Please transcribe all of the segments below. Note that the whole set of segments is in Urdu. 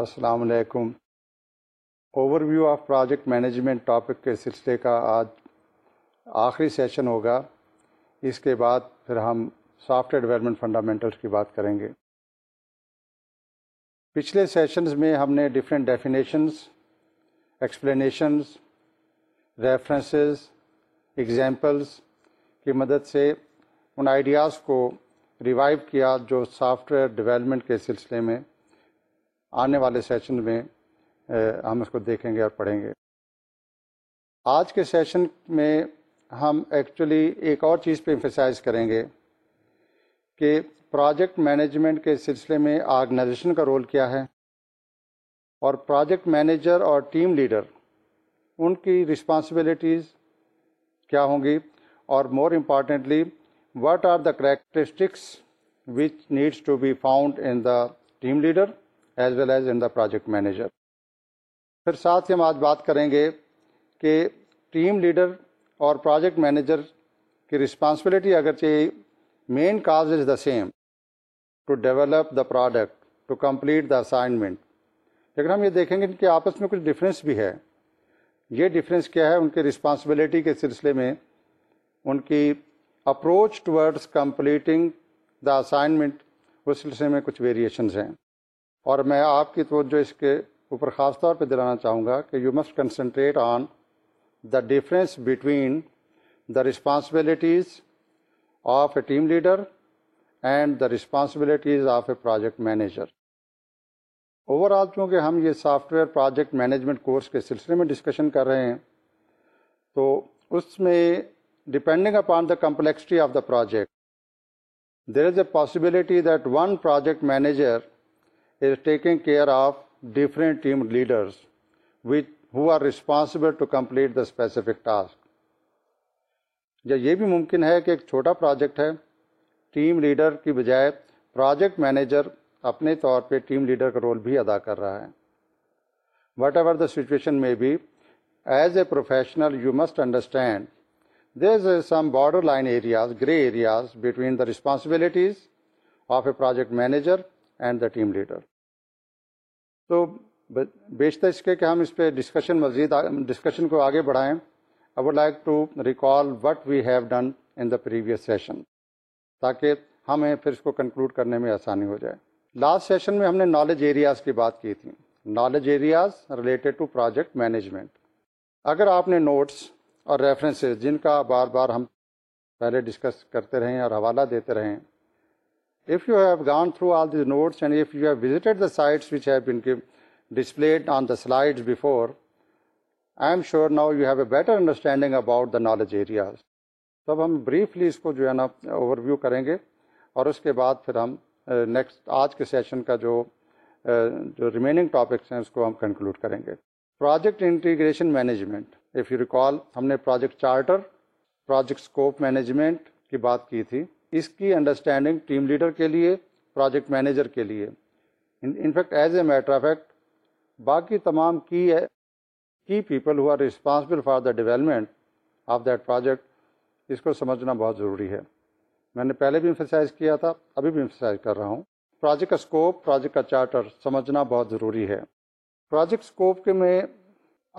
السلام علیکم overview of project management topic کے سلسلے کا آج آخری سیشن ہوگا اس کے بعد پھر ہم سافٹ ویئر ڈیولپمنٹ فنڈامنٹلس کی بات کریں گے پچھلے سیشنز میں ہم نے different definitions explanations references examples کی مدد سے ان آئیڈیاز کو ریوائیو کیا جو سافٹ ویئر ڈیولپمنٹ کے سلسلے میں آنے والے سیشن میں ہم اس کو دیکھیں گے اور پڑھیں گے آج کے سیشن میں ہم ایکچولی ایک اور چیز پہ امفیسائز کریں گے کہ پروجیکٹ مینجمنٹ کے سلسلے میں آرگنائزیشن کا رول کیا ہے اور پروجیکٹ مینیجر اور ٹیم لیڈر ان کی رسپانسبلیٹیز کیا ہوں گی اور more importantly what are the characteristics which needs to be found in the team leader as well as in the project manager پھر ساتھ ہی ہم آج بات کریں گے کہ ٹیم لیڈر اور پروجیکٹ مینیجر کی رسپانسبلٹی اگر چاہیے main cause is the same to develop the product to complete the assignment لیکن ہم یہ دیکھیں گے کہ آپس میں کچھ ڈفرینس بھی ہے یہ ڈفرینس کیا ہے ان کے رسپانسبلٹی کے سلسلے میں ان کی approach towards completing the assignment اس سلسلے میں کچھ ویریشنز ہیں اور میں آپ کی توجہ اس کے اوپر خاص طور پہ دلانا چاہوں گا کہ you must concentrate on the difference between the responsibilities of a team leader and the responsibilities of a project manager overall چونکہ ہم یہ software project management course کے سلسلے میں ڈسکشن کر رہے ہیں تو اس میں depending upon the complexity of the project there is a possibility that one project manager is taking care of different team leaders which, who are responsible to complete the specific task. یا یہ بھی ممکن ہے کہ ایک چھوٹا پروجیکٹ ہے ٹیم لیڈر کی بجائے پروجیکٹ مینیجر اپنے طور پہ ٹیم لیڈر کا رول بھی ادا کر رہا ہے وٹ ایور دا سچویشن میں بھی as a professional you must understand these is some border line areas grey areas between the responsibilities of a project manager and the team leader تو بیشتر اس کے کہ ہم اس پہ ڈسکشن مزید ڈسکشن کو آگے بڑھائیں I would like to recall what we have done in the previous session تاکہ ہمیں پھر اس کو کنکلوڈ کرنے میں آسانی ہو جائے لاسٹ سیشن میں ہم نے نالج ایریاز کی بات کی تھی knowledge areas related to project management اگر آپ نے نوٹس اور ریفرنسز جن کا بار بار ہم پہلے ڈسکس کرتے رہیں اور حوالہ دیتے رہیں if you have gone through all these notes and if you have visited which have کی display on the slide before I am sure now you have a better understanding about the knowledge areas سب ہم بریفلی اس کو جو ہے نا اوور ویو کریں گے اور اس کے بعد پھر ہم نیکسٹ آج کے سیشن کا جو جو ریمیننگ ٹاپکس ہیں اس کو ہم کنکلوڈ کریں گے project integration management if you recall ہم نے project charter project scope management کی بات کی تھی اس کی انڈرسٹینڈنگ ٹیم لیڈر کے لیے پروجیکٹ مینیجر کے لیے in fact as a matter of fact باقی تمام کی کی people who are responsible for the development of that project اس کو سمجھنا بہت ضروری ہے میں نے پہلے بھی امفیسائز کیا تھا ابھی بھی امفیسائز کر رہا ہوں پروجیکٹ کا اسکوپ پروجیکٹ کا چارٹر سمجھنا بہت ضروری ہے پروجیکٹ اسکوپ کے میں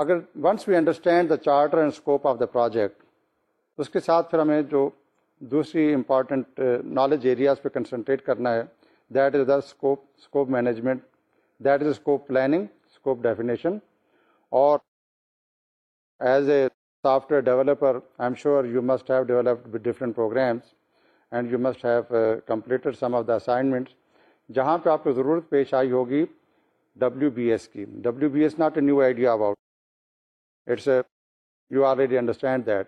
اگر once we understand the charter and scope of the project اس کے ساتھ پھر ہمیں جو دوسری امپارٹنٹ نالج ایریاز پہ کنسنٹریٹ کرنا ہے that is the scope scope management that is scope planning scope definition اور as a software developer I am sure you must have developed with different programs and you must have completed some of the assignments جہاں پہ آپ کو ضرورت پیش آئی ہوگی ڈبلیو بی ایس کی W B S not a new idea about it's a you already understand that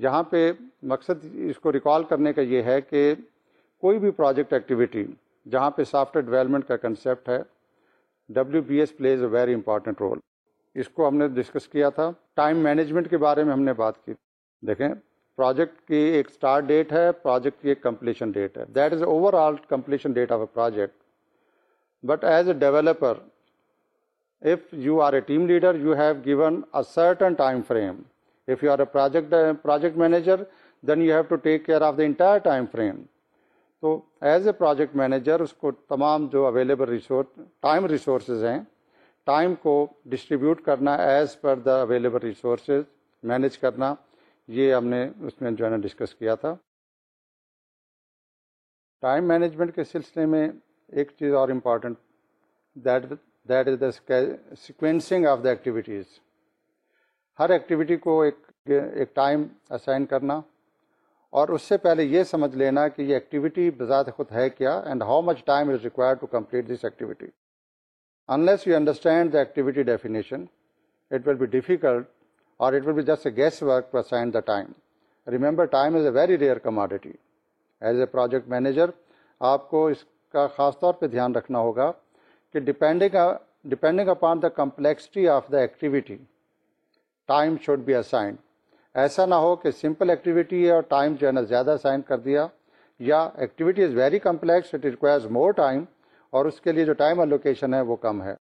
جہاں پہ مقصد اس کو ریکال کرنے کا یہ ہے کہ کوئی بھی پروجیکٹ ایکٹیویٹی جہاں پہ سافٹ ویئر ڈیولپمنٹ کا کنسیپٹ ہے W B S plays a very important role اس کو ہم نے ڈسکس کیا تھا ٹائم مینجمنٹ کے بارے میں ہم نے بات کی دیکھیں پروجیکٹ کی ایک اسٹارٹ ڈیٹ ہے پروجیکٹ کی ایک کمپلیشن ڈیٹ ہے that is overall completion date of a project but as a developer if you are a team leader you have given a certain time frame if you are a project manager then you have to take care of the entire time frame تو ایز اے پروجیکٹ مینیجر اس کو تمام جو اویلیبل ٹائم ریسورسز ہیں ٹائم کو ڈسٹریبیوٹ کرنا as per the available resources manage کرنا یہ ہم نے اس میں جو ہے نا ڈسکس کیا تھا ٹائم مینجمنٹ کے سلسلے میں ایک چیز اور important that is the sequencing of the activities ہر ایکٹیویٹی کو ایک ایک ٹائم اسائن کرنا اور اس سے پہلے یہ سمجھ لینا کہ یہ ایکٹیویٹی بذات خود ہے کیا and how much time is require to complete this activity unless you understand the activity definition it will be difficult اور it will be just a guess work to assign the time remember time is a very rare commodity as a project manager آپ کو اس کا خاص طور پہ دھیان رکھنا ہوگا کہ depending depending upon the complexity of the activity time should be assigned ایسا نہ ہو کہ سمپل ایکٹیویٹی ہے اور ٹائم جو ہے نا زیادہ اسائن کر دیا یا activity is very complex it requires more time اور اس کے لیے جو ٹائم الوکیشن ہے وہ کم ہے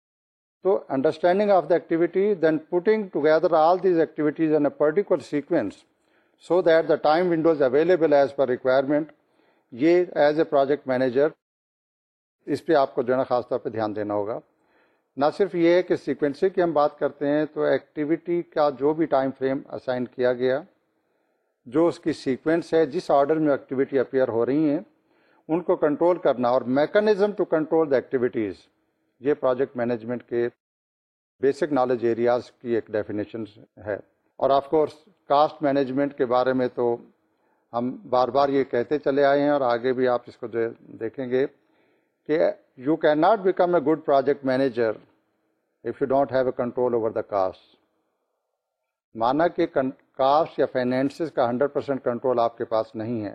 تو understanding of the activity then putting together all these activities in a particular sequence so that the time windows available as per requirement یہ ایز اے پروجیکٹ مینیجر اس پہ آپ کو جو ہے نا خاص طور پہ دھیان دینا ہوگا نہ صرف یہ ہے کہ سیکوینسی کی ہم بات کرتے ہیں تو ایکٹیویٹی کا جو بھی ٹائم فریم اسائن کیا گیا جو اس کی سیکوینس ہے جس آرڈر میں ایکٹیویٹی اپیئر ہو رہی ہیں ان کو کنٹرول کرنا اور mechanism to control the activities یہ پروجیکٹ مینجمنٹ کے بیسک نالج ایریاز کی ایک ڈیفینیشن ہے اور آف کورس کاسٹ مینجمنٹ کے بارے میں تو ہم بار بار یہ کہتے چلے آئے ہیں اور آگے بھی آپ اس کو جو دیکھیں گے کہ you can not become a good project manager if you don't have a control over the cost مانا کہ کاسٹ یا فائنینسز کا ہنڈریڈ پرسینٹ کنٹرول آپ کے پاس نہیں ہے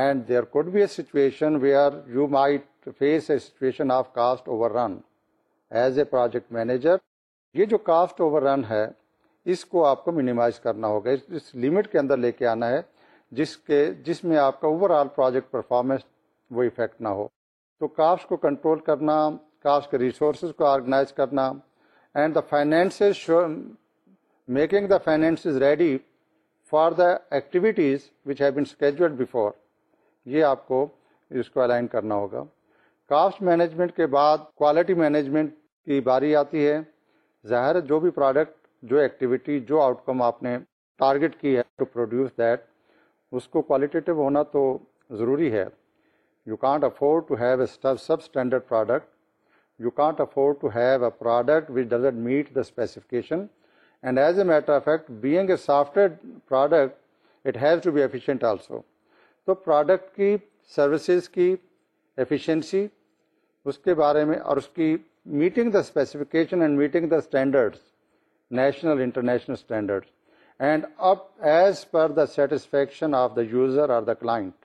and there could be a situation where you might face a situation of cost overrun as a project manager یہ جو کاسٹ اوور رن ہے اس کو آپ کو مینیمائز کرنا ہوگا اس لمٹ کے اندر لے کے آنا ہے جس کے جس میں آپ کا اوور آل پروجیکٹ پرفارمنس وہ افیکٹ نہ ہو تو کاسٹ کو کنٹرول کرنا کاسٹ کے ریسورسز کو آرگنائز کرنا and the finances making the finances ready for the activities which have been scheduled before یہ آپ کو اس کو الائن کرنا ہوگا کاسٹ مینجمنٹ کے بعد کوالٹی مینجمنٹ کی باری آتی ہے ظاہر جو بھی پروڈکٹ جو ایکٹیویٹی جو آؤٹ کم آپ نے ٹارگیٹ کی ہے ٹو پروڈیوس دیٹ اس کو کوالٹیٹیو ہونا تو ضروری ہے you can't afford to have a substandard product you can't afford to have a product which does it meet the specification and as a matter effect being a software product it has to be efficient also تو پروڈکٹ کی سروسز کی افیشینسی اس کے بارے میں اور اس کی meeting the specification and meeting the standards national international standard and up as per the satisfaction of the user or the client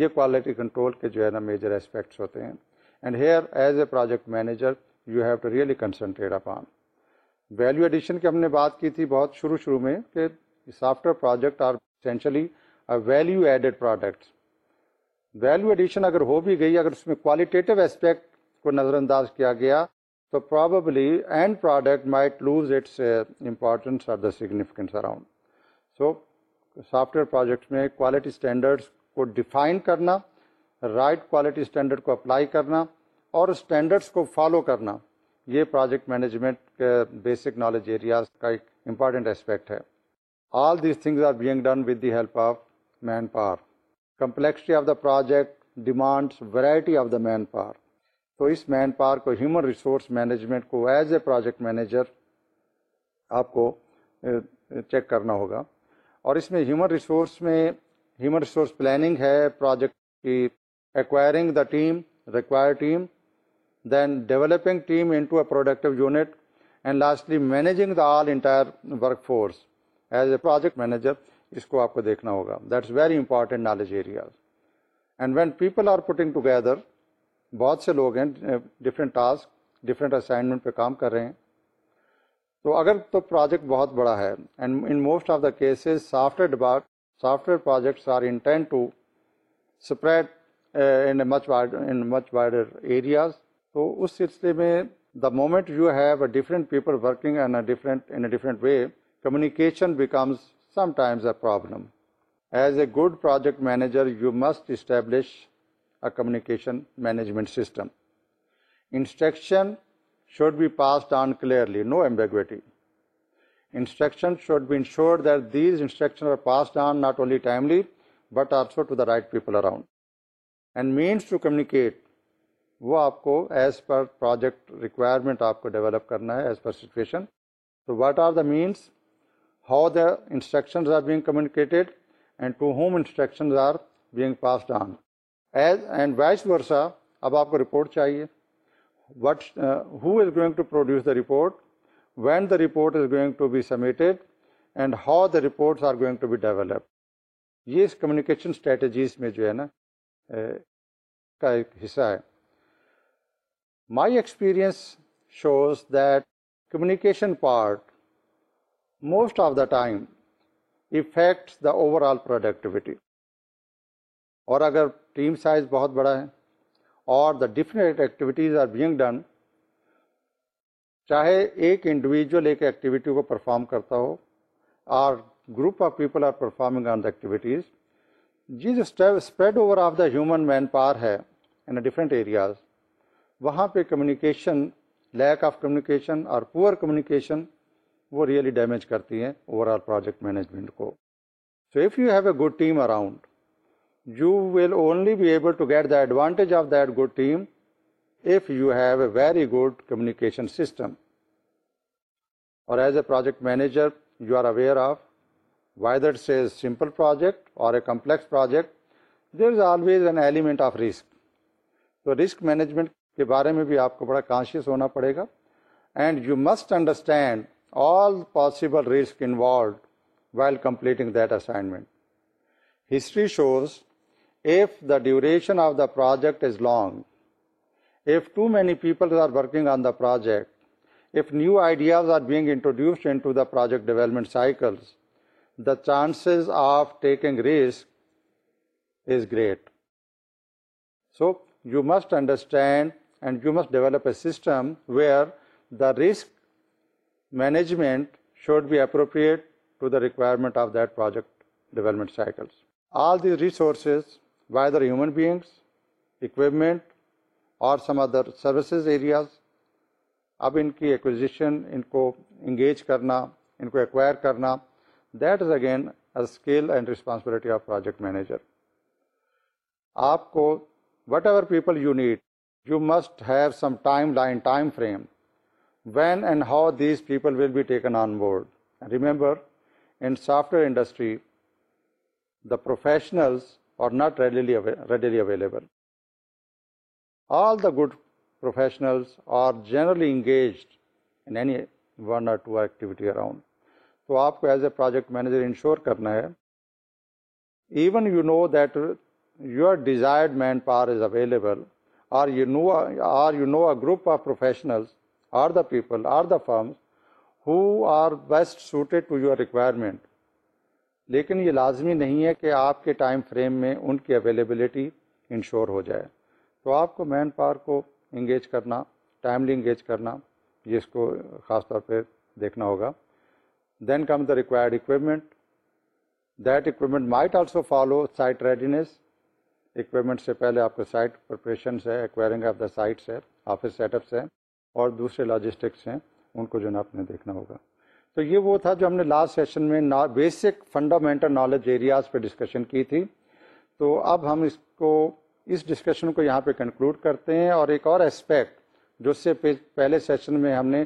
یہ کوالٹی کنٹرول کے جو ہے نا میجر اسپیکٹس ہوتے ہیں and here as a project manager you have to really concentrate upon value addition کی ہم نے بات کی تھی بہت شروع شروع میں کہ software project are essentially value added product value addition اگر ہو بھی گئی اگر اس میں کوالٹیٹیو اسپیکٹ کو نظر انداز کیا گیا تو probably end product might lose its or the significance around so software projects میں کوالٹی اسٹینڈرڈس کو ڈیفائن کرنا رائٹ کوالٹی اسٹینڈرڈ کو اپلائی کرنا اور اسٹینڈرڈس کو فالو کرنا یہ پروجیکٹ مینجمنٹ کے بیسک نالج ایریاز کا ایک امپارٹینٹ اسپیکٹ ہے all these things are being done with the help of manpower complexity of the project demands variety of the manpower تو اس مین پاور کو ہیومن ریسورس مینجمنٹ کو ایز اے پروجیکٹ مینیجر آپ کو چیک eh, کرنا ہوگا اور اس میں ہیومن ریسورس میں ہیومن ریسورس پلاننگ ہے پروجیکٹ کی acquiring the team require team then developing team to a productive unit and lastly managing the all entire workforce as a project manager اس کو آپ کو دیکھنا ہوگا that's very important knowledge area and when people are putting together بہت سے لوگ ہیں ڈفرینٹ ٹاسک ڈفرینٹ اسائنمنٹ پہ کام کر رہے ہیں تو اگر تو پروجیکٹ بہت بڑا ہے and in most of the cases software software projects are too spread in in much much wider areas تو اس سلسلے میں the moment you have a different people working in different different a way communication becomes sometimes a problem as a good project manager you must establish a communication management system instruction should be passed on clearly no ambiguity instruction should be ensure that these instruction are not only timely but also to the right people around and means to communicate وہ آپ کو ایز پر پروجیکٹ ریکوائرمنٹ آپ کو ڈیولپ کرنا ہے ایز پر سچویشن تو what are the means how the instructions are being communicated and to whom instructions are being passed on as and vice versa اب آپ کو رپورٹ چاہیے what who is going to produce the report when the report is going to be submitted and how the report are going to be develop یہ اس کمیونیکیشن اسٹریٹجیز میں جو ہے نا کا ایک حصہ ہے my experience shows that communication part most of the time affect the overall productivity اور اگر ٹیم سائز بہت بڑا ہے اور the different activities are being done چاہے ایک انڈیویجول ایک ایکٹیویٹی کو پرفارم کرتا ہو اور group of people are performing on the activities جس spread over of the human manpower ہے ان ڈفرینٹ ایریاز وہاں پہ کمیونیکیشن لیک آف کمیونیکیشن اور پور کمیونیکیشن وہ ریئلی ڈیمیج کرتی ہیں اوور آل پروجیکٹ مینجمنٹ کو so if you have a good team around you will only be able to get the advantage of that good team if you have a very good communication system اور as a project manager you are aware of why that's is simple project اور a complex project there is always an element of risk تو رسک مینجمنٹ کے بارے میں بھی آپ کو بڑا کانشیس ہونا پڑے گا and you must understand all possible risk involved while completing that assignment history shows if the duration of the project is long If too many people are working on the project, if new ideas are being introduced into the project development cycles, the chances of taking risk is great. So you must understand and you must develop a system where the risk management should be appropriate to the requirement of that project development cycles. All these resources, whether human beings, equipment, اور سم ادر سروسز ایریاز اب ان کی ایکوزیشن ان کو انگیج کرنا ان کو ایکوائر کرنا that is again skill and responsibility of project manager آپ کو whatever people you need you must have some time line time frame when and how these people will be taken on board remember in software industry the are اور readily readily available all the good professionals are generally engaged in any one to activity around تو آپ کو as a project manager ensure کرنا ہے even you know that your desired man power is available or you know or you know a group of professionals or the people or the firms who are best suited to your requirement لیکن یہ لازمی نہیں ہے کہ آپ کے ٹائم فریم میں ان کی اویلیبلٹی انشور ہو جائے تو آپ کو مین پاور کو انگیج کرنا ٹائملی انگیج کرنا یہ اس کو خاص طور پہ دیکھنا ہوگا then come the required equipment that equipment might also follow site readiness equipment سے پہلے آپ سائٹ پریپریشنس ہے ایکوائرنگ آف دا سائٹس ہے آفس سیٹ اپس ہیں اور دوسرے لاجسٹکس ہیں ان کو جو ہے آپ نے دیکھنا ہوگا تو یہ وہ تھا جو ہم نے لاسٹ سیشن میں بیسک فنڈامنٹل نالج ایریاز پہ ڈسکشن کی تھی تو اب ہم اس کو اس ڈسکشن کو یہاں پہ کنکلوڈ کرتے ہیں اور ایک اور اسپیکٹ جو اس سے پہلے سیشن میں ہم نے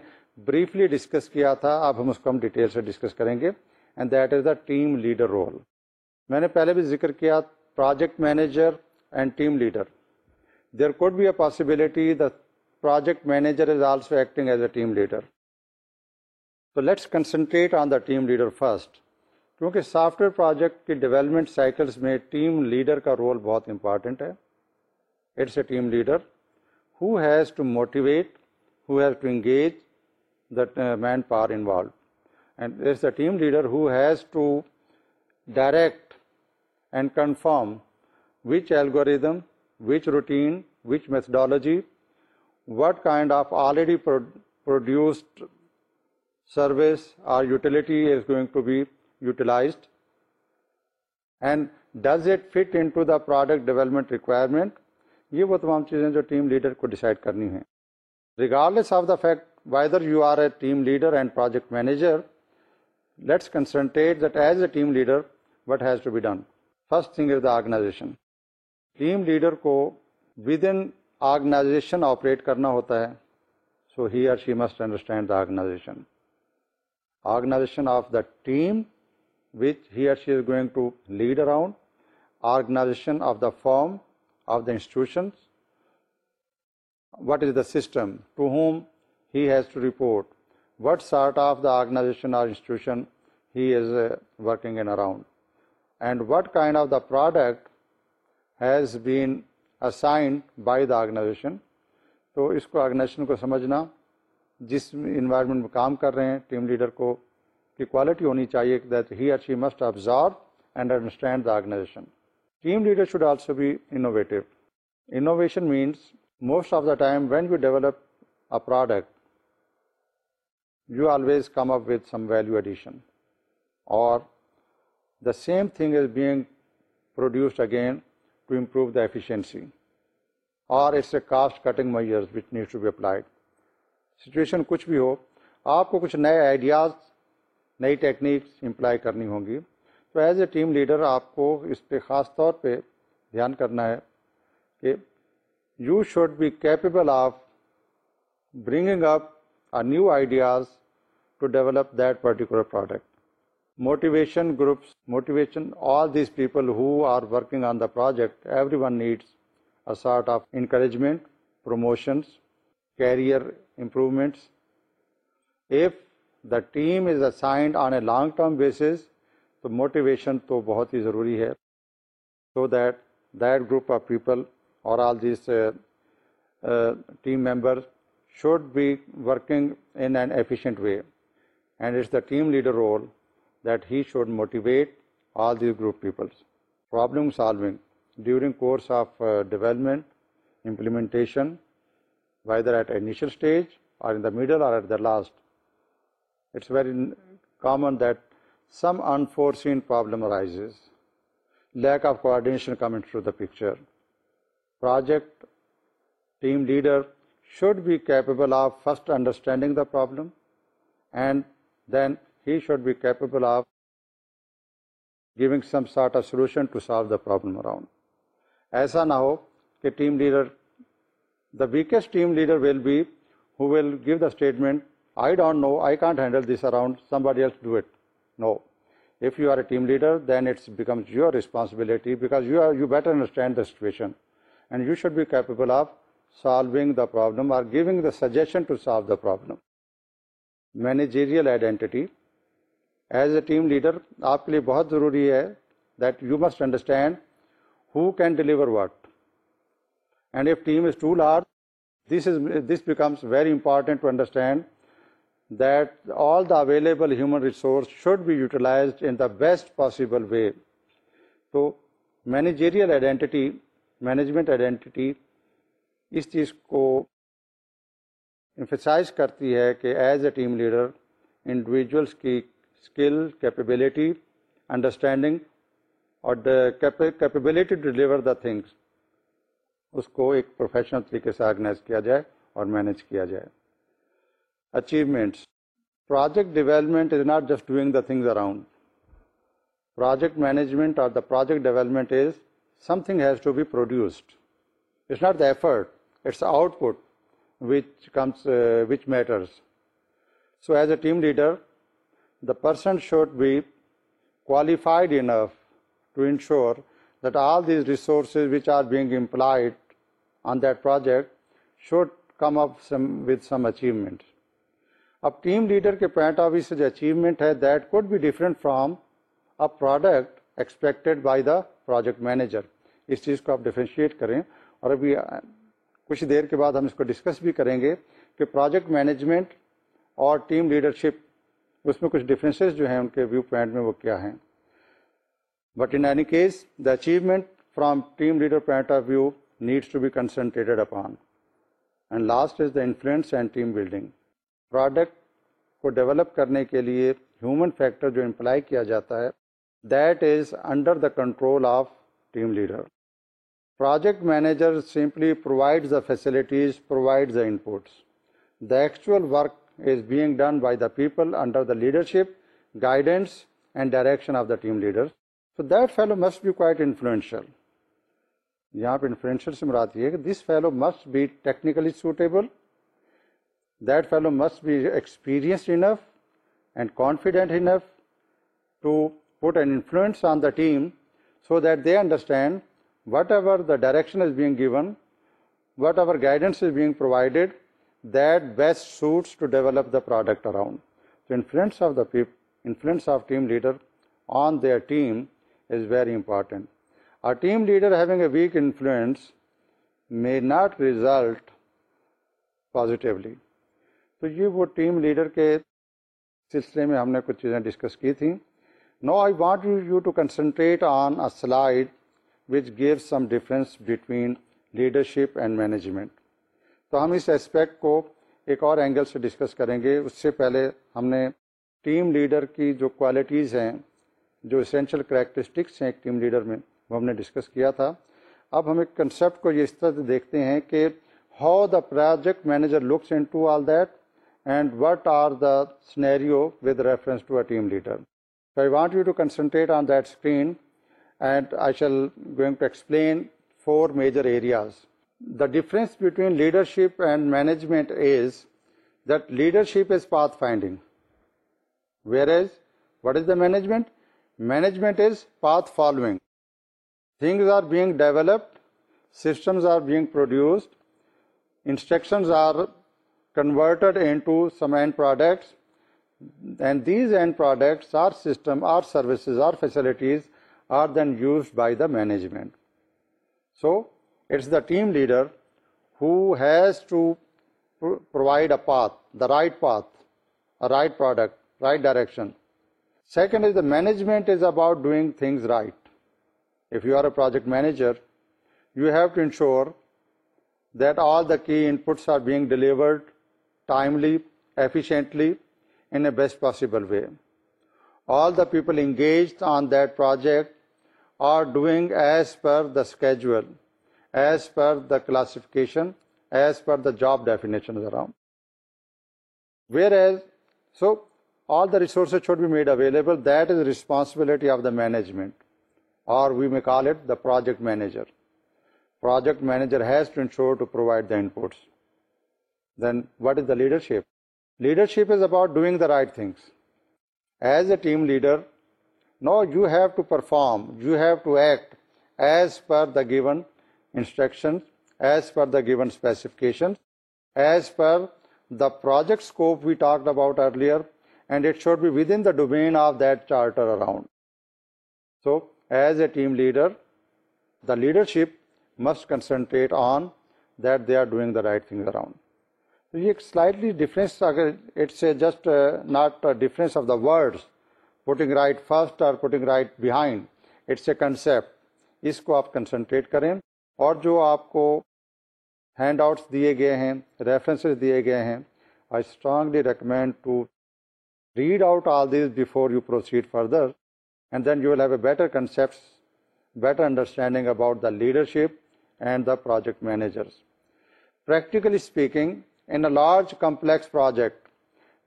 بریفلی ڈسکس کیا تھا اب ہم اس کو ہم ڈیٹیل سے ڈسکس کریں گے and that is the team leader role میں نے پہلے بھی ذکر کیا project manager and team leader there could be a possibility the project manager is also acting as a team leader تو let's concentrate on the team leader first کیونکہ سافٹ ویئر پروجیکٹ کی ڈیولپمنٹ سائیکلس میں ٹیم لیڈر کا رول بہت امپارٹنٹ ہے It's a team leader who has to motivate, who has to engage the uh, manpower involved. And there's the team leader who has to direct and confirm which algorithm, which routine, which methodology, what kind of already produced service or utility is going to be utilized, and does it fit into the product development requirement یہ وہ تمام چیزیں جو ٹیم لیڈر کو ڈیسائیڈ کرنی ہیں regardless of the fact you are a team leader and project manager let's concentrate that as a team leader what has to be done thing is the organisation team leader کو ود ان آرگنائزیشن آپریٹ کرنا ہوتا ہے so he or she must understand the organisation organisation of the team which he or she is going to lead around organisation of the form of the institutions what is the system to whom has to report what sort of the organisation he is working in around and what kind of the product has been assigned by the organisation تو اس کو آرگنائزیشن کو سمجھنا جس انوائرمنٹ میں کام کر رہے ہیں ٹیم لیڈر کو کہ کوالٹی ہونی چاہیے that he or she must observe and understand the organisation team leader should also be innovative innovation means most of the time when you develop a product you always come up with some value addition اور the same thing is being produced again to improve the efficiency اور اس سے cost cutting measures which need to be applied situation کچھ بھی ہو آپ کو کچھ نئے آئیڈیاز نئی ٹیکنیکس امپلائی کرنی ہوں گی تو ایز اے ٹیم لیڈر آپ کو اس پہ خاص طور پہ دھیان کرنا ہے کہ you should be capable of bringing up new ideas to develop that particular product motivation groups motivation all these people who are working on the project everyone needs a sort of encouragement promotions career improvements if the team is assigned on a long term basis تو موٹیویشن تو بہت ہی ضروری ہے so that that group of people اور all these team member should be working in an efficient way and it's the team leader role that he should motivate all these group peoples problem solving during course of development implementation whether at initial stage اور ان دا میڈل اور at the last it's very common that some unforeseen problem arise lack of coordination come in to the picture project team leader should be capable of first understanding the problem and then he should be capable of giving some sort of solution to solve the problem around ایسا نہ ہو کہ team leader the weakest team leader will be who will give the statement I don't know I can't handle this around some else do it no if you are a team leader then it's becomes your responsibility because you are you better understand the situation and you should be capable of solving the problem are giving the suggestion to solve the problem managerial identity as a team leader آپ کے لیے بہت ضروری ہے that you must understand who can deliver what and if team is too large this is this becomes very important to understand that all the available human resource should be utilised in the best possible way تو مینیجیریل آئیڈینٹی مینجمنٹ آئیڈینٹی اس چیز کو امفسائز کرتی ہے کہ as a team leader individuals کی اسکل کیپیبلٹی انڈرسٹینڈنگ اور کیپیبلٹی ڈلیور دا تھنگس اس کو ایک پروفیشنل طریقے سے آرگنائز کیا جائے اور مینج کیا جائے achievements. Project development is not just doing the things around. Project management or the project development is something has to be produced. It's not the effort, it's the output which uh, matters. So as a team leader, the person should be qualified enough to ensure that all these resources which are being employed on that project should come up with some achievement. اب ٹیم لیڈر کے پوائنٹ آف ویو سے جو اچیومنٹ ہے that could be different from a product expected by the project manager اس چیز کو آپ ڈیفرینشیٹ کریں اور ابھی کچھ دیر کے بعد ہم اس کو ڈسکس بھی کریں گے کہ پروجیکٹ مینجمنٹ اور ٹیم لیڈرشپ اس میں کچھ ڈفرینسز جو ہیں ان کے ویو پوائنٹ میں وہ کیا ہیں but in any case the achievement from team leader point of view needs to be concentrated upon and last is the influence and team building product کو ڈیولپ کرنے کے لیے ہیومن فیکٹر جو امپلائی کیا جاتا ہے that is under the control of team leader project manager simply provide the facilities provide the inputs the actual work is being done by the people under the leadership guidance and direction of the team leader that fellow must be quite influential یہاں پہ انفلوئنشیل سے مراد یہ ہے کہ this fellow must be technically suitable that fellow must be experienced enough and confident enough to put an influence on the team so that they understand whatever the direction is being given, whatever guidance is being provided, that best suits to develop the product around. So influence of team leader on their team is very important. A team leader having a weak influence may not result positively. تو یہ وہ ٹیم لیڈر کے سلسلے میں ہم نے کچھ چیزیں ڈسکس کی تھیں نو I want you you to concentrate on a slide which give some difference between leadership and management تو ہم اس اسپیکٹ کو ایک اور اینگل سے ڈسکس کریں گے اس سے پہلے ہم نے ٹیم لیڈر کی جو کوالٹیز ہیں جو اسینشیل کریکٹرسٹکس ہیں ایک ٹیم لیڈر میں وہ ہم نے ڈسکس کیا تھا اب ہم ایک کنسیپٹ کو یہ اس طرح سے دیکھتے ہیں کہ how the project manager looks into all that and what are the scenario with reference to a team leader. So I want you to concentrate on that screen, and I shall going to explain four major areas. The difference between leadership and management is that leadership is pathfinding, whereas what is the management? Management is path following. Things are being developed, systems are being produced, instructions are converted into some end products, and these end products or system or services or facilities are then used by the management. So it's the team leader who has to provide a path, the right path, a right product, right direction. Second is the management is about doing things right. If you are a project manager, you have to ensure that all the key inputs are being delivered timely, efficiently, in the best possible way. All the people engaged on that project are doing as per the schedule, as per the classification, as per the job definitions around. Whereas, so all the resources should be made available. That is the responsibility of the management, or we may call it the project manager. Project manager has to ensure to provide the inputs. Then what is the leadership? Leadership is about doing the right things. As a team leader, no, you have to perform, you have to act as per the given instructions, as per the given specifications, as per the project scope we talked about earlier, and it should be within the domain of that charter around. So, as a team leader, the leadership must concentrate on that they are doing the right things around. یہ ایک سلائٹلی ڈفرینس اگر it's a just not difference of the words putting right first اور putting right behind it's a concept اس کو آپ کنسنٹریٹ کریں اور جو آپ کو ہینڈ آؤٹس دیے گئے ہیں ریفرنسز دیے گئے ہیں I strongly recommend to read out all these before you proceed further and then you will have a better concepts better understanding about the leadership and the project managers practically speaking in a large complex project,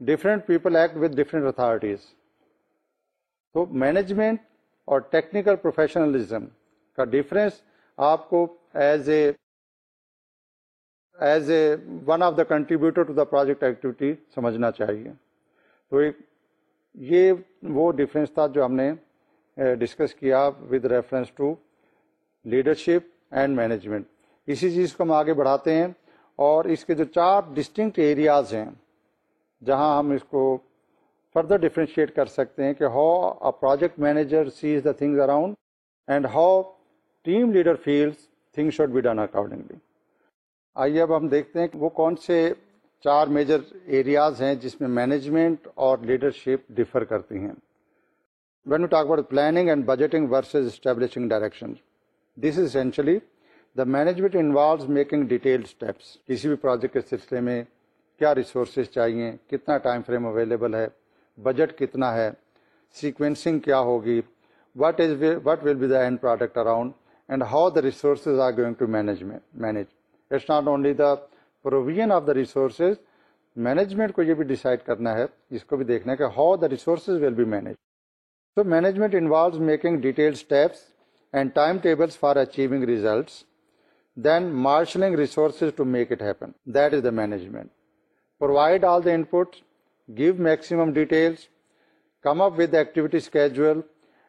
different people act with different authorities. تو مینجمنٹ اور ٹیکنیکل پروفیشنلزم کا ڈفرینس آپ کو ایکٹیویٹی سمجھنا چاہیے تو یہ وہ ڈفرینس تھا جو ہم نے ڈسکس کیا with reference to leadership and management اسی چیز کو ہم آگے بڑھاتے ہیں اور اس کے جو چار ڈسٹنکٹ ایریاز ہیں جہاں ہم اس کو فردر ڈیفرینشیٹ کر سکتے ہیں کہ how a project manager sees the things around and how team leader feels thing should be done accordingly آئیے اب ہم دیکھتے ہیں کہ وہ کون سے چار میجر ایریاز ہیں جس میں مینجمنٹ اور لیڈرشپ ڈفر کرتی ہیں when you talk about planning and budgeting versus establishing direction this is essentially the management involves making detail کسی بھی پروجیکٹ کے سلسلے میں کیا ریسورسز چاہیے کتنا ٹائم فریم اویلیبل ہے بجٹ کتنا ہے سیکوینسنگ کیا ہوگی what what will be the end product around and how the resources are going to it's not only the provision of the resources management کو یہ بھی ڈیسائڈ کرنا ہے اس کو بھی دیکھنا ہے کہ how the resources will be manage management involves making detail steps and time tables for achieving results Then marshalling resources to make it happen. That is the management. Provide all the inputs, give maximum details, come up with the activity schedule,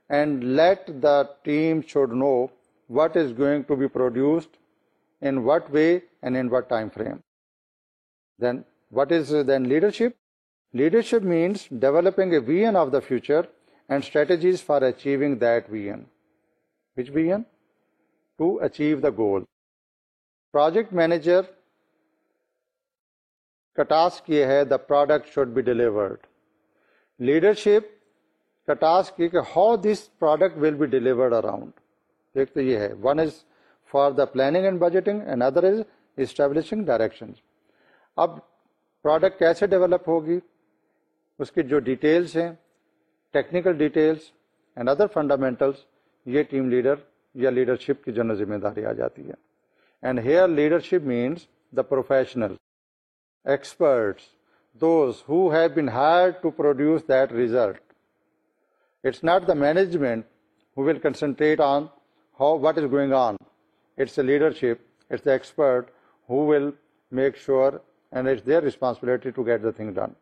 and let the team should know what is going to be produced, in what way, and in what time frame. Then what is then leadership? Leadership means developing a vision of the future and strategies for achieving that vision. Which vision? To achieve the goal. Project manager کا ٹاسک یہ ہے the product should be delivered leadership کا ٹاسک یہ کہ how this product will be delivered around ایک تو یہ ہے one is for the planning and budgeting and other is establishing direction اب پروڈکٹ کیسے ڈیولپ ہوگی اس کی جو ڈیٹیلس ہیں technical details and other fundamentals یہ ٹیم لیڈر یا لیڈرشپ کی جو ذمہ داری آ جاتی ہے leadership means the professional expertise it's not the management concentrate on how what is going on it's leadership spirit who will make sure and it's their responsibility to get the thing done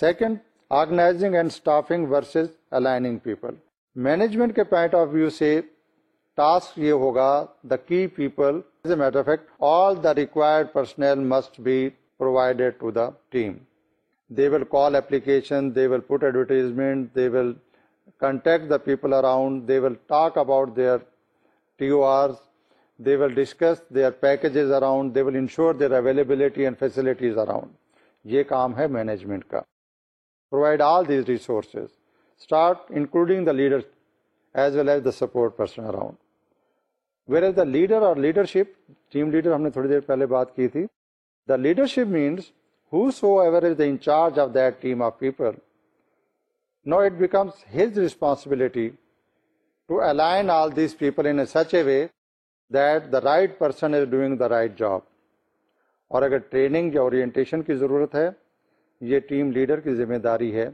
second organising and staff versus aligning people management کے پوائنٹ آف ویو سے ٹاسک یہ ہوگا the key people is a matter fact all the required personnel must be provided to the team they will call application they will put advertisement they will contact the people around they will talk about their T O Rs they will discuss their packages around they will ensure their availability and facilities around یہ کام ہے مینجمنٹ کا provide all these resources start including the leader as well as the support person around where is the leader اور لیڈرشپ ٹیم لیڈر ہم نے تھوڑی دیر پہلے بات کی تھی the leadership means who so ever is the incharge of that team of people know it becomes his responsibility to align all these people in a such a way that the right person is doing the right job اور اگر ٹریننگ یا اورینٹیشن کی ضرورت ہے یہ ٹیم لیڈر کی ذمہ داری ہے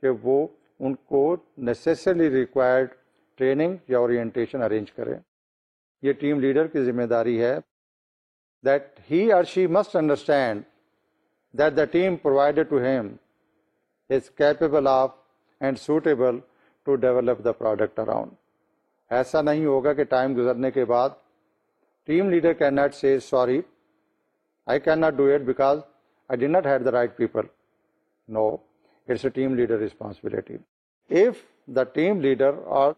کہ وہ ان کو نیسسری ریکوائرڈ ٹریننگ یا اورینٹیشن ارینج کریں یہ ٹیم لیڈر کی ذمہ داری ہے that he or she must understand that the team provided to him is capable of and suitable to develop the product around ایسا نہیں ہوگا کہ ٹائم گزرنے کے بعد team leader can not say sorry I can not do it because I did not had the right people know it's a team leader responsibility if the team leader اور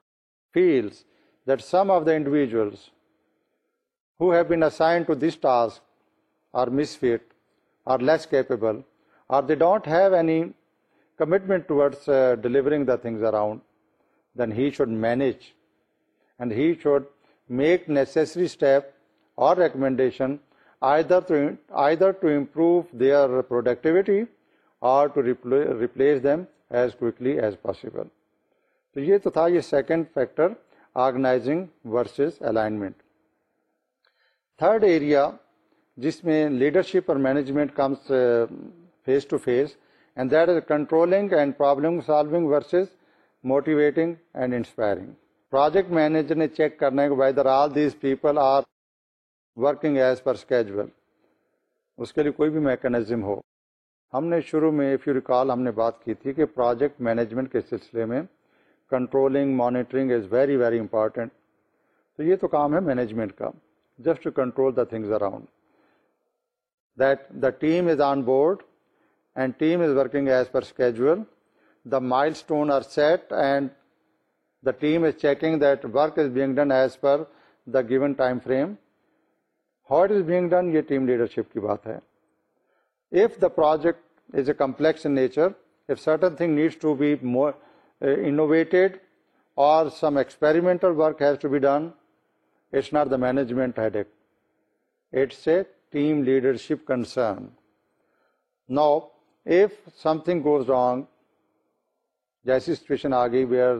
feels that some of the individuals who have been assigned to this task are misfit or less capable or they don't have any commitment towards delivering the things around then he should manage and he should make necessary step اور recommendation either either to improve their productivity or replace them as quick as possible تو یہ تو تھا یہ second factor organizing versus alignment third area جس میں لیڈرشپ اور management comes face to face and that is controlling and problem solving versus motivating and inspiring project manager نے چیک کرنا ہے کہ whether all these people are working as per schedule اس کے لیے کوئی بھی میکانزم ہو ہم نے شروع میں ایف یو ریکال ہم نے بات کی تھی کہ پروجیکٹ مینجمنٹ کے سلسلے میں controlling monitoring is very very important تو یہ تو کام ہے مینجمنٹ کا just to control the things around the team is on board and team is working as per schedule the milestone are set and the team is checking that work is being done as per the given time frame how is being done یہ لیڈرشپ کی بات ہے if the project is a complex in nature thing needs to be invited اور some experimental work has to be done it's not the management head ایک it's a team leadership concern no if something goes wrong جیسی سچویشن آ گئی where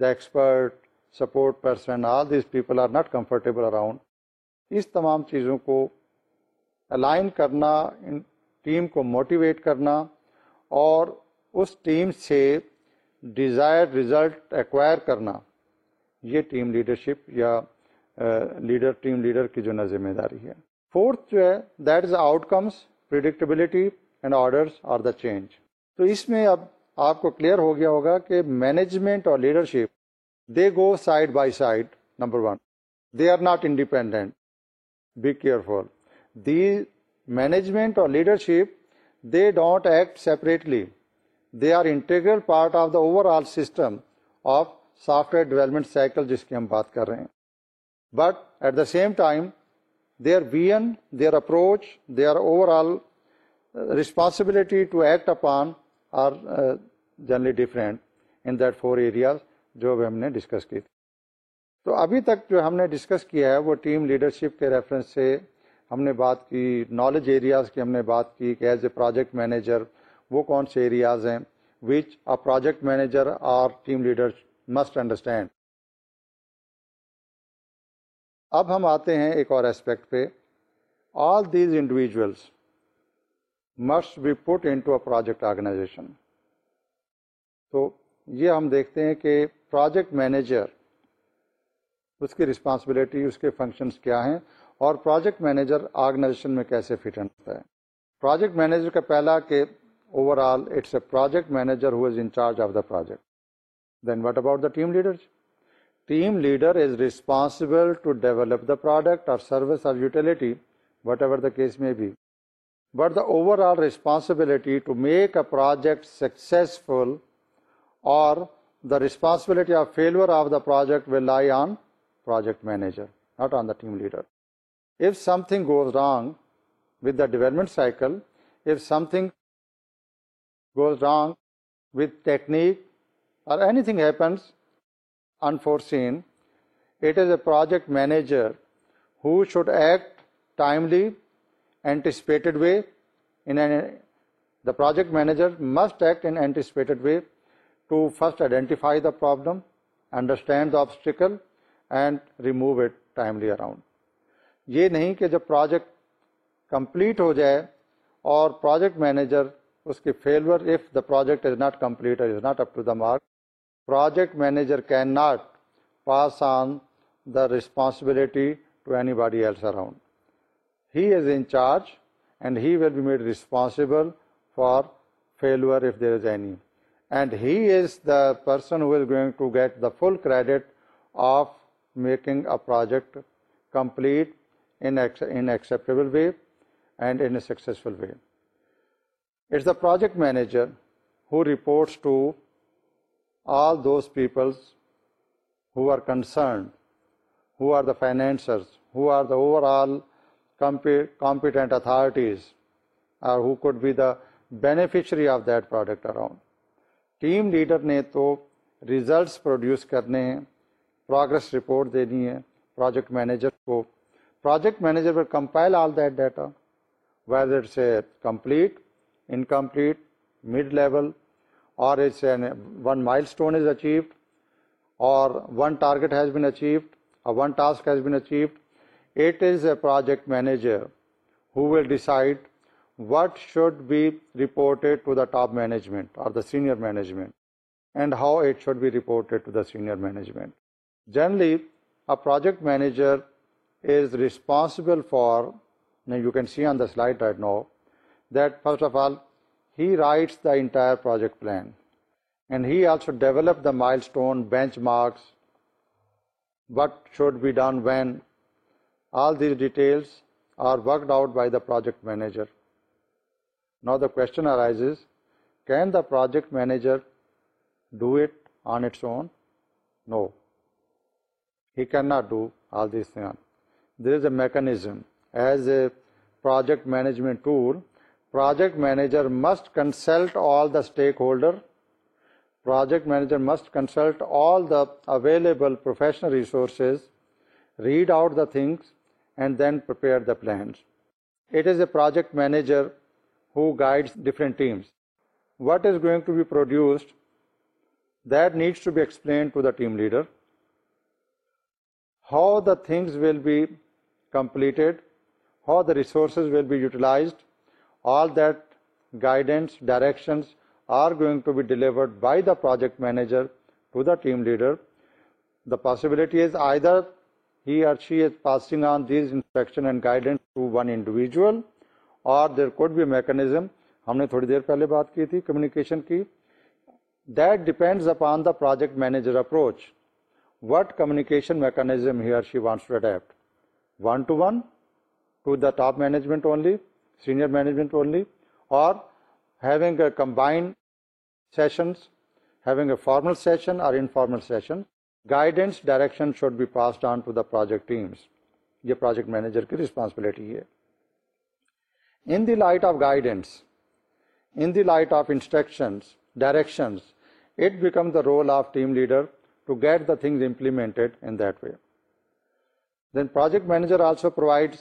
the expert support person all these people are not comfortable around اس تمام چیزوں کو الائن کرنا ٹیم کو موٹیویٹ کرنا اور اس ٹیم سے ڈیزائر ریزلٹ ایکوائر کرنا یہ ٹیم لیڈرشپ یا لیڈر ٹیم لیڈر کی جو نا ذمہ داری ہے فورتھ جو ہے that is outcomes predictability and orders are the change تو اس میں اب آپ کو کلیئر ہو گیا ہوگا کہ مینجمنٹ اور leadership they go side by side number one they are not independent be careful management اور leadership they don't act separately they are integral part of the overall system of software development cycle جس کی ہم بات کر رہے ہیں but at the same time their when their approach they are overall responsibility to act upon are generally different in that four areas جو بھی ہم نے ڈسکس کی تھی تو ابھی تک جو ہم نے ڈسکس کیا ہے وہ ٹیم لیڈرشپ کے ریفرنس سے ہم نے بات کی نالج ایریاز کی ہم نے بات کی کہ ایز اے پروجیکٹ مینیجر وہ کون سے ایریاز ہیں وچ آ پروجیکٹ مینیجر اور ٹیم لیڈر مسٹ انڈرسٹینڈ اب ہم آتے ہیں ایک اور اسپیکٹ پہ all these individuals must be put into a project organization تو یہ ہم دیکھتے ہیں کہ پروجیکٹ مینیجر اس کی رسپانسبلٹی اس کے فنکشنس کیا ہیں اور پروجیکٹ مینیجر آرگنائزیشن میں کیسے فٹ ہوتا ہے پروجیکٹ مینیجر کا پہلا کہ overall it's a project manager who is in charge of the project then what about the team leader Team leader is responsible to develop the product or service or utility, whatever the case may be. But the overall responsibility to make a project successful or the responsibility of failure of the project will lie on project manager, not on the team leader. If something goes wrong with the development cycle, if something goes wrong with technique or anything happens, enforcing it is a project manager who should act timely anticipated way in the project manager must act in anticipated way to first identify the problem understand the obstacle and remove it timely around یہ نہیں کہ جب پروجیکٹ کمپلیٹ ہو جائے اور پروجیکٹ مینیجر اس کی failure if the project is not complete is not up to the mark project manager cannot pass on the responsibility to anybody else around. He is in charge and he will be made responsible for failure if there is any. And he is the person who is going to get the full credit of making a project complete in an acceptable way and in a successful way. It's the project manager who reports to all those peoples who are concerned who are the financers who are the overall competent authorities اور who'd be the beneficiary of that product around team leader نے تو ریزلٹس پروڈیوس کرنے ہیں پروگرس رپورٹ دینی ہے پروجیکٹ مینیجر کو پروجیکٹ مینیجر پر compile all that data whether it's a complete incomplete mid level or one milestone is achieved, or one target has been achieved, or one task has been achieved, it is a project manager who will decide what should be reported to the top management or the senior management and how it should be reported to the senior management. Generally, a project manager is responsible for, now you can see on the slide right now, that first of all, he writes the entire project plan, and he also developed the milestone benchmarks, what should be done when. All these details are worked out by the project manager. Now the question arises, can the project manager do it on its own? No. He cannot do all these things. There is a mechanism. As a project management tool, Project manager must consult all the stakeholders. Project manager must consult all the available professional resources, read out the things, and then prepare the plans. It is a project manager who guides different teams. What is going to be produced, that needs to be explained to the team leader. How the things will be completed, how the resources will be utilized, all that guidance directions are going to be delivered by the project manager to the team leader the possibility is either ہیگ on these inspection and guidance one individual اور دیر کوڈ بی میکنیزم ہم نے تھوڑی دیر پہلے بات کی تھی کمیونیکیشن کی that depends upon the project manager approach what communication mechanism he top management only senior management only اور having a combined sessions having a formal session اور informal session guidance direction should be passed on to the project teams یہ پروجیکٹ مینیجر کی رسپانسبلٹی ہے in the light of guidance in the light of instructions directions it become the role of team leader to get the things implemented in that way then project manager also provide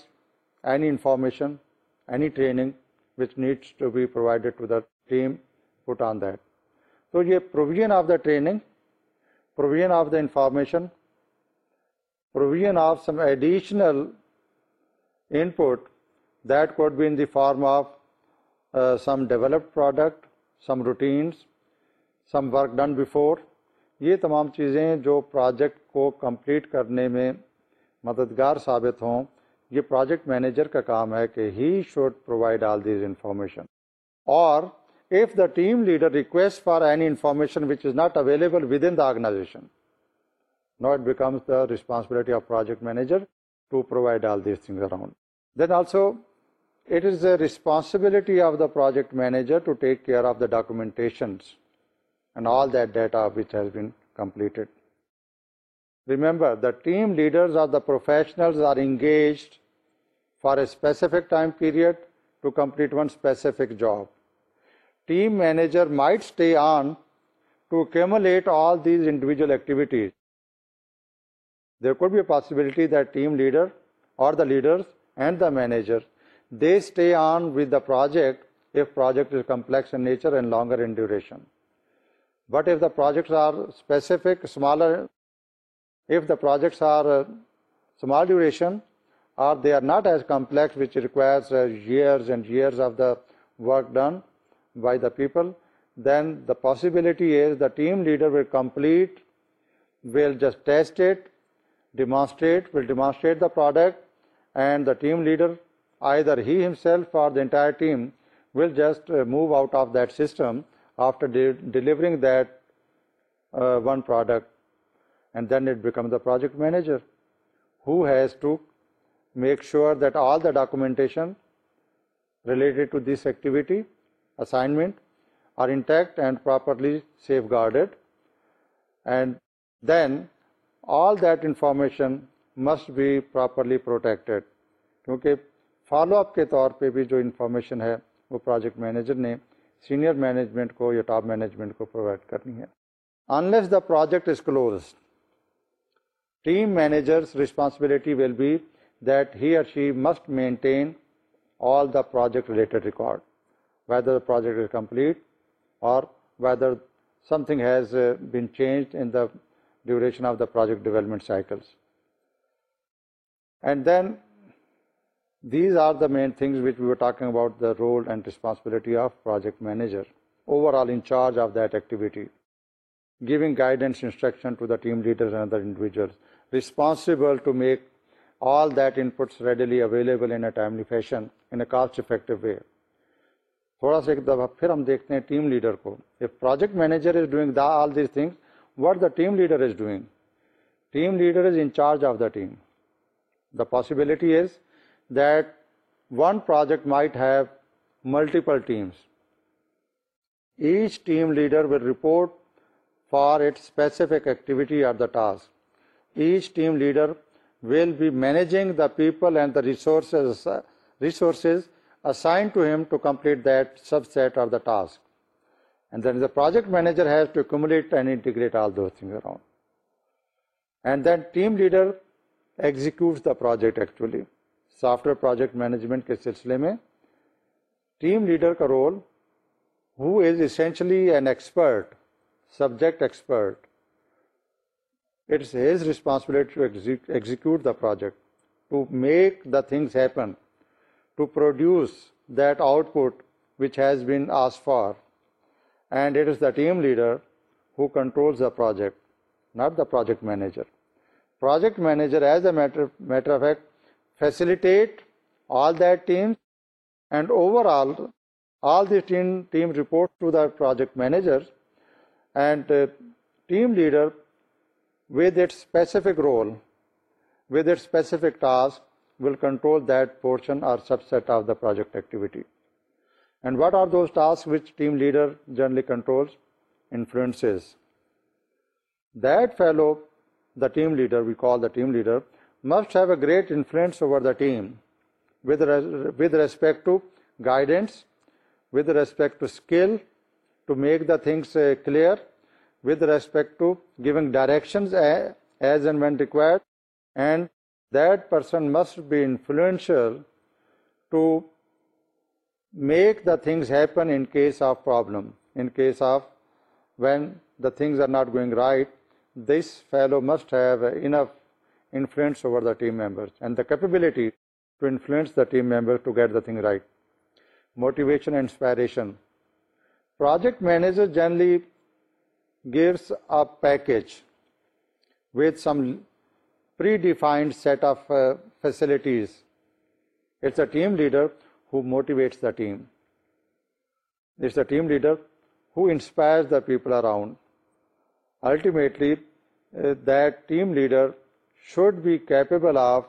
any information any training which needs to be provided to the team on on that تو یہ provision of the training provision of the information provision of some additional that that could be in the form of some developed product some routines some work done before. یہ تمام چیزیں جو پروجیکٹ کو کمپلیٹ کرنے میں مددگار ثابت ہوں یہ پروجیکٹ مینیجر کا کام ہے کہ he should provide all these information اور if the team leader request for any information which is not available with in the organization the responsibility of project manager to provide all these things around then also it is the responsibility of the project manager to take care of the documentation and all that data which has been complete remember the team leaders are engaged for a specific time period to complete one specific job. Team manager might stay on to accumulate all these individual activities. There could be a possibility that team leader or the leaders and the manager, they stay on with the project if project is complex in nature and longer in duration. But if the projects are specific, smaller, if the projects are small duration, or they are not as complex, which requires uh, years and years of the work done by the people, then the possibility is the team leader will complete, will just test it, will demonstrate the product, and the team leader, either he himself or the entire team, will just uh, move out of that system after delivering that uh, one product, and then it becomes the project manager who has to make sure that all the documentation related to this activity assignment are intact and properly safeguarded and then all that information must be properly protected کیونکہ فالو اپ کے طور پہ بھی جو انفارمیشن ہے وہ پروجیکٹ مینیجر نے سینئر مینجمنٹ کو یا ٹاپ مینجمنٹ کو پرووائڈ کرنی ہے unless the project is close team managers responsibility will be that he or she must maintain all the project related record, whether the project is complete or whether something has uh, been changed in the duration of the project development cycles. And then these are the main things which we were talking about, the role and responsibility of project manager, overall in charge of that activity, giving guidance, instruction to the team leaders and other individuals, responsible to make all fashion charge of the team the possibility is that one project might have multiple teams each team leader will report for it specific activity or the task each team leader will be managing the people and those resources project actually software project management کے سلسلے میں ٹیم لیڈر کا role who is essentially and expert subject expert It is his responsibility to execute the project, to make the things happen, to produce that output which has been asked for. And it is the team leader who controls the project, not the project manager. Project manager, as a matter of fact, facilitate all that team, and overall all the team report to the project manager, and uh, team leader with its specific role, with its specific task, will control that portion or subset of the project activity. And what are those tasks which team leader generally controls? Influences. That fellow, the team leader, we call the team leader, must have a great influence over the team with respect to guidance, with respect to skill, to make the things uh, clear, with respect to giving directions as and when required, and that person must be influential to make the things happen in case of problem, in case of when the things are not going right. This fellow must have enough influence over the team members and the capability to influence the team member to get the thing right. Motivation and inspiration. Project managers generally gives a package with some predefined set of uh, facilities. It's a team leader who motivates the team. It's the team leader who inspires the people around. Ultimately, uh, that team leader should be capable of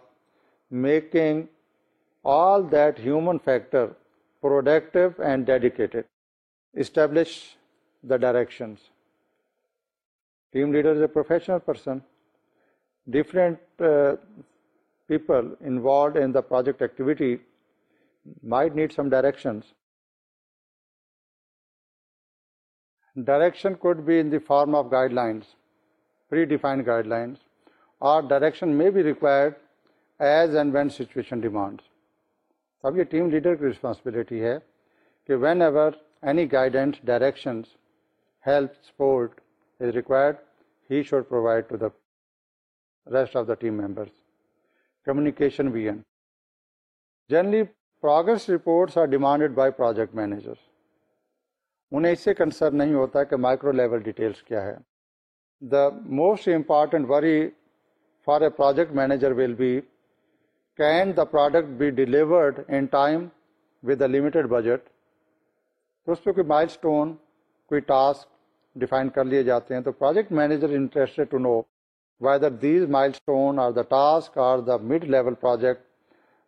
making all that human factor productive and dedicated. Establish the directions. Team leader is a professional person different people involved in the project activity might need some directions direction could be in the form of guidelines predefined guidelines اور ڈائریکشن میں بھی required as and when situation demands اب یہ ٹیم لیڈر کی رسپانسبلٹی ہے کہ whenever any guidance directions help support required provide to the rest of the team members communication when generally progress reports are demanded by project manager انہیں اس سے کنسرن نہیں ہوتا کہ مائکرو لیول ڈیٹیلس کیا ہے the most important worry for a project manager will be can the product be delivered in time with a limited budget تو اس پہ کوئی مائل اسٹون کوئی ٹاسک ڈیفائن کر لیے جاتے ہیں تو project manager interested to know whether these milestone are the task are the mid level project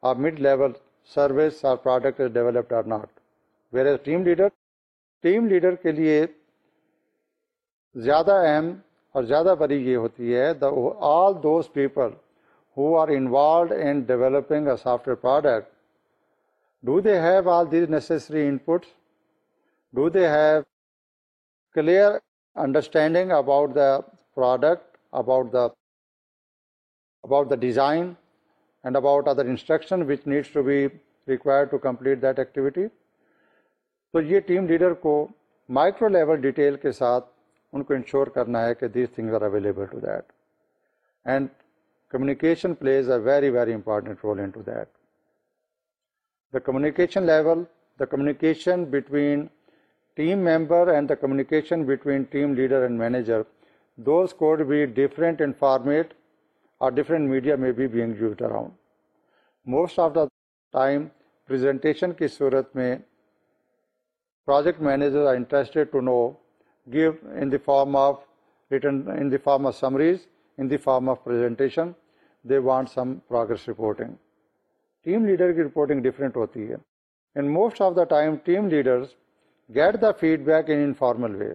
or mid level service or product is developed or not where team leader team leader کے لیے زیادہ اہم اور زیادہ بری یہ ہوتی ہے the all those people who are involved in developing a software product do they have all these necessary inputs do they have clear understanding about the product, about the about the design and about other instruction which needs to be required to complete that activity. تو یہ ٹیم لیڈر کو مائکرو لیول ڈیٹیل کے ساتھ ان کو انشور کرنا ہے کہ these things are available and communication a very very important role that the communication level the communication between team member and the communication between team leader and manager those could be different in format اور ڈفرینٹ میڈیا میں بھی most of the time presentation کی صورت میں project manager are interested to know give in the form of return in the form of summaries in the form of presentation they want some progress reporting team leader کی رپورٹنگ ڈفرینٹ ہوتی ہے in most of the time team leaders get the feedback informal way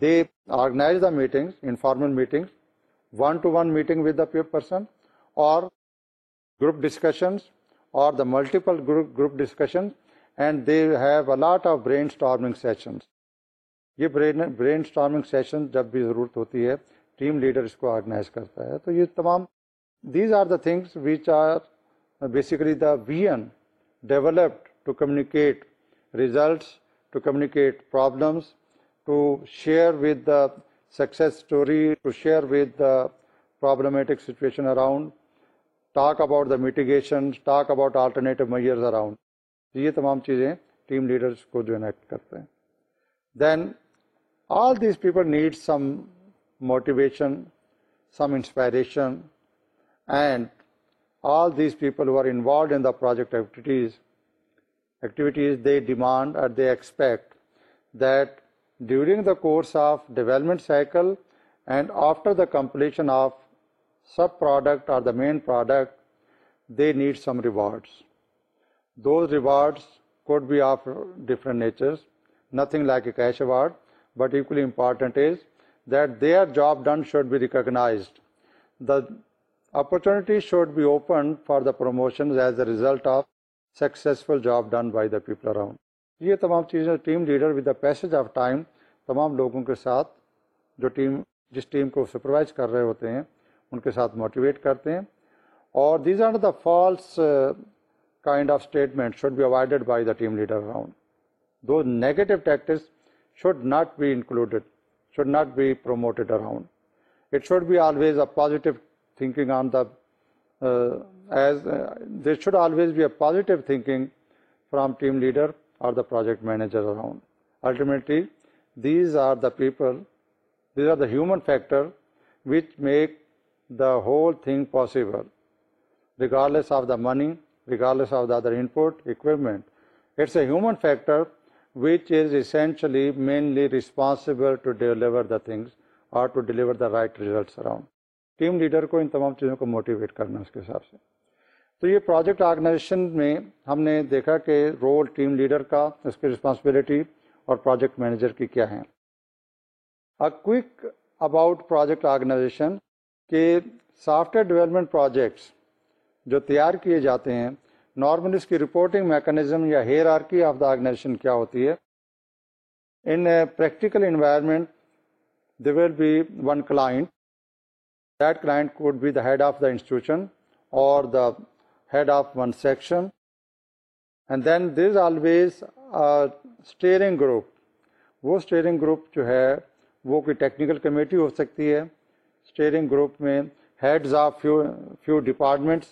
they organise the meeting informal meeting one to one meeting with the person اور گروپ ڈسکشنس اور the multiple group discussion and they have a lot of brainstorming sessions یہ برین اسٹارمنگ سیشن جب بھی ضرورت ہوتی ہے ٹیم لیڈر اس کو آرگنائز کرتا ہے تو یہ تمام these are the things which are basically the we N developed to communicate results to communicate problems to share with the success story to share with the problem situation around talk about the mitigation talk about alternative measures around یہ تمام چیزیں ٹیم لیڈرس کو جو انیکٹ کرتے ہیں then all these people need some motivation some inspiration and all these people are involved in the project activities activities they demand or they expect that during the course of development cycle and after the completion of sub-product or the main product, they need some rewards. Those rewards could be of different natures, nothing like a cash award, but equally important is that their job done should be recognized. The opportunity should be open for the promotions as a result of successful job done by the people around یہ تمام چیزیں team leader with the passage of time تمام لوگوں کے ساتھ جو ٹیم جس ٹیم کو سپروائز کر رہے ہوتے ہیں ان کے ساتھ موٹیویٹ کرتے ہیں اور these are the false kind of statement should be avoided by the team leader around do negative tactics should not be included should not be promoted around it should be always a positive thinking on the this should always be a positive thinking from team leader اور the project manager these are the people these are the human factor which make the whole thing possible regards of the money regardless of the other input equipment it's a human factor which is essentially mainly responsible the things اور ان تمام چیزوں کو موٹیویٹ کرنا اس کے حساب سے تو یہ پروجیکٹ آرگنائزیشن میں ہم نے دیکھا کہ رول ٹیم لیڈر کا اس کی رسپانسبلٹی اور پروجیکٹ مینیجر کی کیا ہے کوئک اباؤٹ پروجیکٹ آرگنائزیشن کہ سافٹ ویئر ڈیولپمنٹ پروجیکٹس جو تیار کیے جاتے ہیں نارملی اس کی رپورٹنگ میکانزم یا hierarchy of the organization کیا ہوتی ہے in practical environment the will be one client that client could be the head of the institution اور the head of one section and then there is always steering group وہ اسٹیئرنگ گروپ جو ہے وہ کوئی ٹیکنیکل کمیٹی ہو سکتی ہے اسٹیئرنگ گروپ میں ہیڈز آف فیو ڈپارٹمنٹس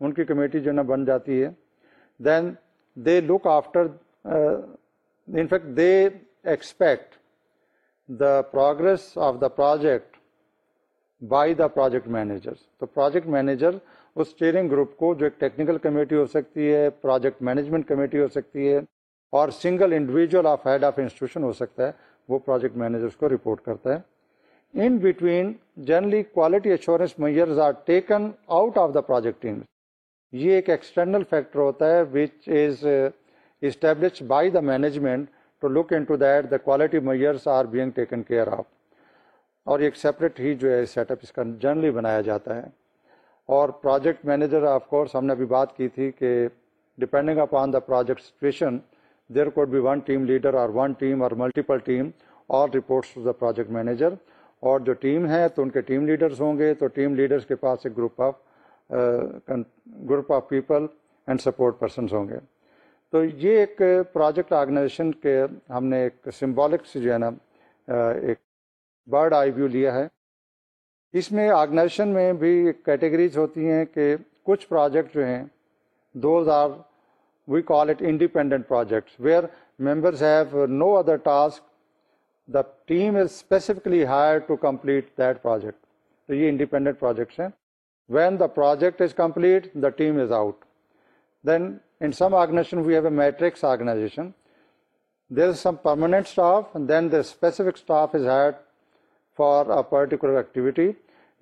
ان کی کمیٹی جو ہے نا بن جاتی ہے then they look after in fact they expect the progress of the project by the project manager تو پروجیکٹ مینیجر اس اسٹیئرنگ گروپ کو جو ایک ٹیکنیکل کمیٹی ہو سکتی ہے پروجیکٹ مینجمنٹ کمیٹی ہو سکتی ہے اور single individual of head of institution ہو سکتا ہے وہ پروجیکٹ مینیجرس کو رپورٹ کرتا ہے in between generally quality assurance measures are taken out of the project team یہ ایک ایکسٹرنل فیکٹر ہوتا ہے which is establish by the management to look into that the quality measures are being taken care of اور ایک سیپریٹ ہی جو ہے سیٹ اپ اس کا جنرلی بنایا جاتا ہے اور پروجیکٹ مینیجر آف کورس ہم نے ابھی بات کی تھی کہ depending upon the project situation there could be one team leader اور ون ٹیم اور multiple team all reports to the project manager اور جو ٹیم ہے تو ان کے ٹیم لیڈرس ہوں گے تو ٹیم لیڈرس کے پاس ایک group of group of people and support persons ہوں گے تو یہ ایک پروجیکٹ آرگنائزیشن کے ہم نے ایک سمبولک سے جو ہے نا uh, ایک برڈ آئی ویو لیا ہے اس میں آرگنائزیشن میں بھی کیٹیگریز ہوتی ہیں کہ کچھ پروجیکٹ جو ہیں those are we call it independent projects where members have no other task the team is specifically hire to complete that project تو یہ انڈیپینڈنٹ پروجیکٹس ہیں when the project is complete the team is out then in some organization we have a matrix organization there is some permanent staff then the specific staff is hire for a particular activity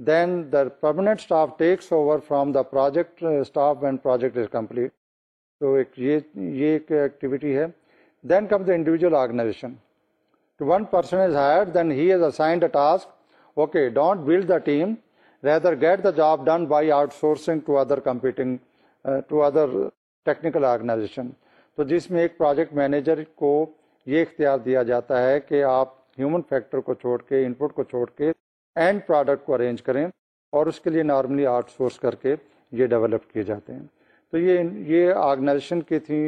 then the permanent staff takes over from the project uh, staff when project is complete تو یہ ایکٹیویٹی ہے then come the is assigned a task okay don't build the team rather get the job done by outsourcing to other to other technical organization تو جس میں ایک پروجیکٹ مینیجر کو یہ اختیار دیا جاتا ہے کہ آپ ہیومن فیکٹر کو چھوڑ کے ان پٹ کو چھوڑ کے اینڈ پروڈکٹ کو ارینج کریں اور اس کے لیے نارملی آؤٹ سورس کر کے یہ ڈیولپ کیے جاتے ہیں تو یہ یہ آرگنائزیشن کی تھیں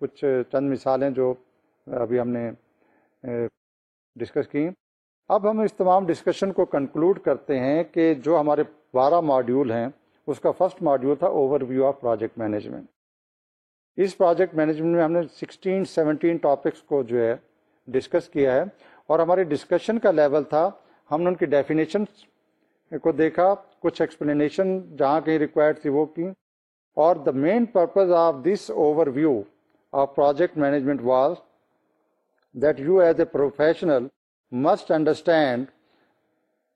کچھ چند مثالیں جو ابھی ہم نے ڈسکس کی اب ہم اس تمام ڈسکشن کو کنکلوڈ کرتے ہیں کہ جو ہمارے بارہ ماڈیول ہیں اس کا فرسٹ ماڈیول تھا overview of project management اس پروجیکٹ مینجمنٹ میں ہم نے سکسٹین سیونٹین ٹاپکس کو جو ہے ڈسکس کیا ہے اور ہمارے ڈسکشن کا لیول تھا ہم نے ان کی ڈیفینیشن کو دیکھا کچھ ایکسپلینیشن جہاں کہیں ریکوائرڈ تھی وہ کی اور the main purpose of this overview of project management was that you as a professional must understand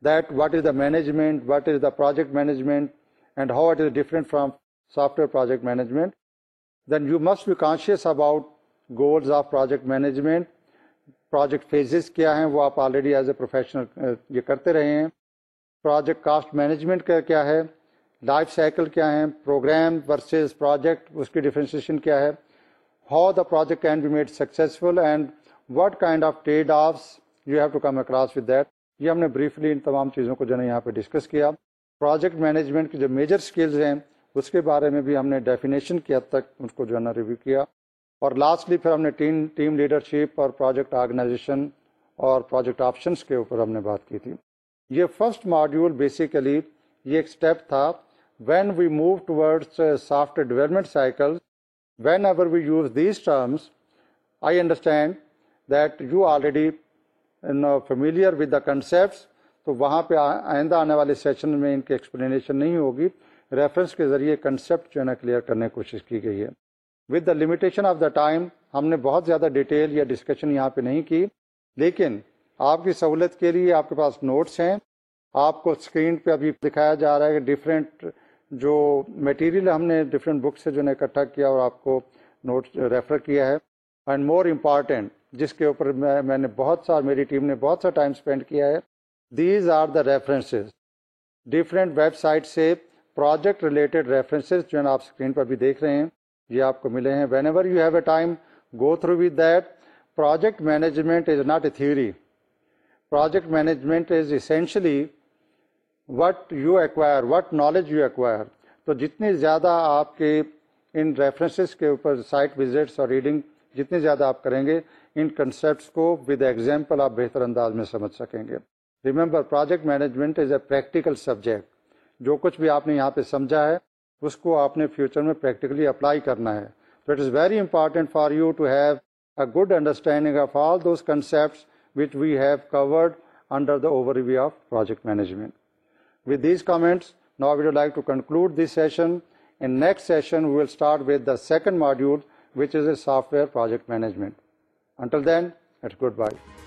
that what is the management what is the project management and how it is different from software project management then you must be conscious about goals of project management project phases کیا ہیں وہ آپ آلریڈی ایز اے پروفیشنل یہ کرتے رہے ہیں پروجیکٹ کاسٹ مینجمنٹ کا کیا ہے لائف سائیکل کیا ہیں پروگرام ورسز پروجیکٹ اس کی ڈیفرینسیشن کیا ہے how the project can be made successful and what kind of trade offs you have to come across with that یہ ہم نے بریفلی ان تمام چیزوں کو جو ہے یہاں پہ ڈسکس کیا پروجیکٹ مینجمنٹ کی جو میجر اسکلز ہیں اس کے بارے میں بھی ہم نے ڈیفینیشن کی حد تک اس کو جو ہے نا ریویو کیا اور لاسٹلی پھر ہم نے ٹیم ٹیم لیڈرشپ اور پروجیکٹ آرگنائزیشن اور پروجیکٹ آپشنس کے اوپر ہم نے بات کی تھی یہ فرسٹ ماڈیول بیسیکلی یہ ایک اسٹیپ تھا when we move towards soft development cycle whenever we use these terms I understand that you already familiar with the concepts تو وہاں پہ آئندہ آنے والے سیشن میں ان کی ایکسپلینیشن نہیں ہوگی ریفرنس کے ذریعے کنسیپٹ جو ہے نا کلیئر کرنے کی کوشش کی گئی ہے with the limitation of the time ہم نے بہت زیادہ ڈیٹیل یا ڈسکشن یہاں پہ نہیں کی لیکن آپ کی سہولت کے لیے آپ کے پاس نوٹس ہیں آپ کو اسکرین پہ ابھی دکھایا جا رہا ہے کہ ڈفرینٹ جو میٹیریل ہم نے ڈفرینٹ بک سے جو ہے اکٹھا کیا اور آپ کو نوٹس ریفر کیا ہے اینڈ مور امپارٹینٹ جس کے اوپر میں میں نے بہت سا میری ٹیم نے بہت سا ٹائم اسپینڈ کیا ہے these are the references different website سے پروجیکٹ ریلیٹڈ ریفرنسز جو ہے آپ اسکرین پہ بھی دیکھ رہے ہیں یہ آپ کو ملے ہیں whenever you have a time go through with that project management is not a theory project management is essentially what you acquire what knowledge you acquire تو جتنی زیادہ آپ کے ان ریفرنسز کے اوپر سائٹ وزٹس اور ریڈنگ جتنی زیادہ آپ کریں گے ان کنسیپٹس کو ود ایگزامپل آپ بہتر انداز میں سمجھ سکیں گے remember project management is a practical subject جو کچھ بھی آپ نے یہاں پہ سمجھا ہے اس کو آپ نے فیوچر میں پریکٹیکلی اپلائی کرنا ہے تو it is very important for you to have a good understanding of all those concepts which we have covered under the overview of project management with these comments نا we'd like to conclude this session in next session we will start with the second module which is a software project management until then it's good by